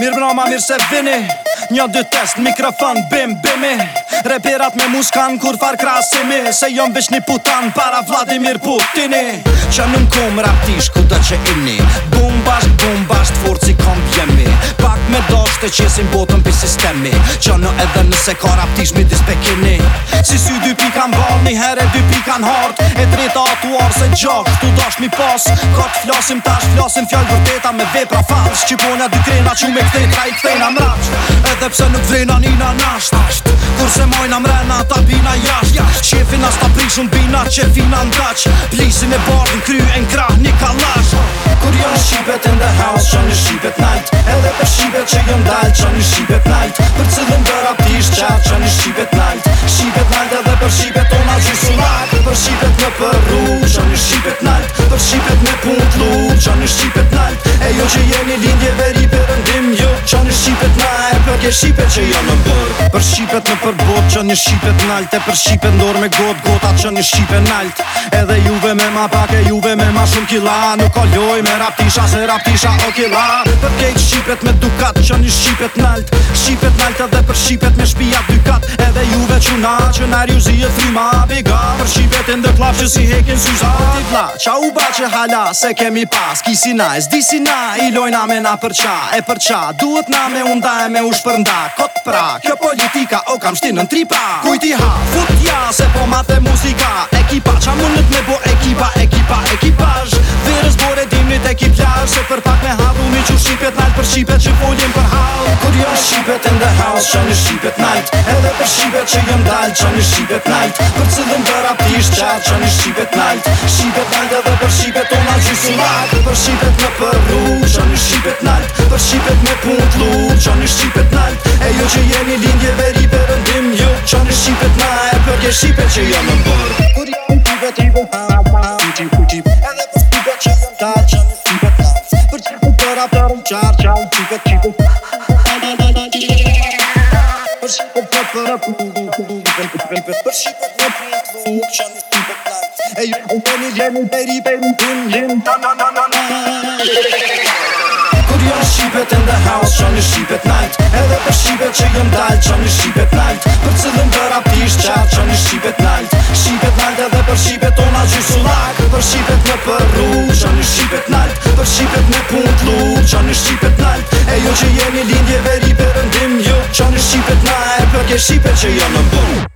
Mirë brama, mirë se vini Një dy test, mikrofon, bim, bimi Repirat me muskan, kur far krasimi Se jom vish një putan, para Vladimir Putini Që nëm kom raptish, ku të që ini Bum basht, bum basht, forci kom jemi Pak me dosht të qesim botën pi sistemi Që në edhe nëse ka raptish, mi dis Si sy dy pikan bal, një herë dy pikan hart tatuar se gjok Tu dosht mi pos Kot flasim tash flasim fjall vërteta Me vepra fals Qiponja dy krena që me këtë traj këtëjna mraq Edhe pse nuk vrena nina nasht Kurse mojna mrena ta bina jasht Qefin as ta prishun bina qefina ndaq Plisin e bardin kry e nkrah një kalash Kur janë shqipet in the house që një shqipet night Edhe për shqipet që jëndal që një shqipet night shqipet me pun t'lu Qanë shqipet nalt E jo që jeni lindje veri për rëndim jo Qanë shqipet na e për ke shqipet që jo në bërë Për shqipet në përbot Qanë shqipet nalt E për shqipet ndor me got Gota Në një shqipe nalt Edhe juve me ma pak e juve me ma shumë kila Nuk o loj me raptisha se raptisha o kila Për kejt shqipet me dukat që një shqipe nalt Shqipe nalt edhe për shqipet me shpia dykat Edhe juve quna që na rjuzi e frima Biga për shqipet e ndër klap që si heken suza Për ti pla, qa u ba që hala se kemi pas Kisi na, zdi si na, i loj na me na për qa E për qa, duhet na me unda e me u shpërnda Kot pra, kjo politika kam shtinë në tripa Kujti ha, fut ja, se po mathe muzika Ekipa qa më nët me bo ekipa, ekipa, ekipaj Virës bore dimnit e ki Se për pak me havu mi që shqipet nalt Për shqipet që foljen për hal E kur jo shqipet in the house që në shqipet nalt Edhe për shqipet që jëm dal që në shqipet nalt Për cëllën për aptish qatë që në shqipet nalt Shqipet nalt edhe për shqipet o nalt që lak Për shqipet në përru që në shqipet nalt Për shqipet me punë të që në shqipet nalt E jo që jeni lindje veri Qënë në shqipet ma e për kje shqipet që jo më bërë Kuri ku ti ve ti ve ha ha Kuti ku ti ve edhe për shqipet që jo më tal Qënë në shqipet ma Për që ku për apër më qar qar Qënë shqipet ku Për shqipet për për apër më qar Për shqipet për për apër më qar Për shqipet për për apër night in the house Qa një shqipet night Edhe për shqipet që gëm dal Qa një shqipet night Për që dhëm dëra pish qat Qa një shqipet night Shqipet night edhe për shqipet tona nga gjysu lak Për shqipet në përru Qa një shqipet night Për shqipet në punt lu Qa një shqipet night E jo që jeni lindje veri përëndim Jo qa një shqipet night Për ke shqipet që jo në bun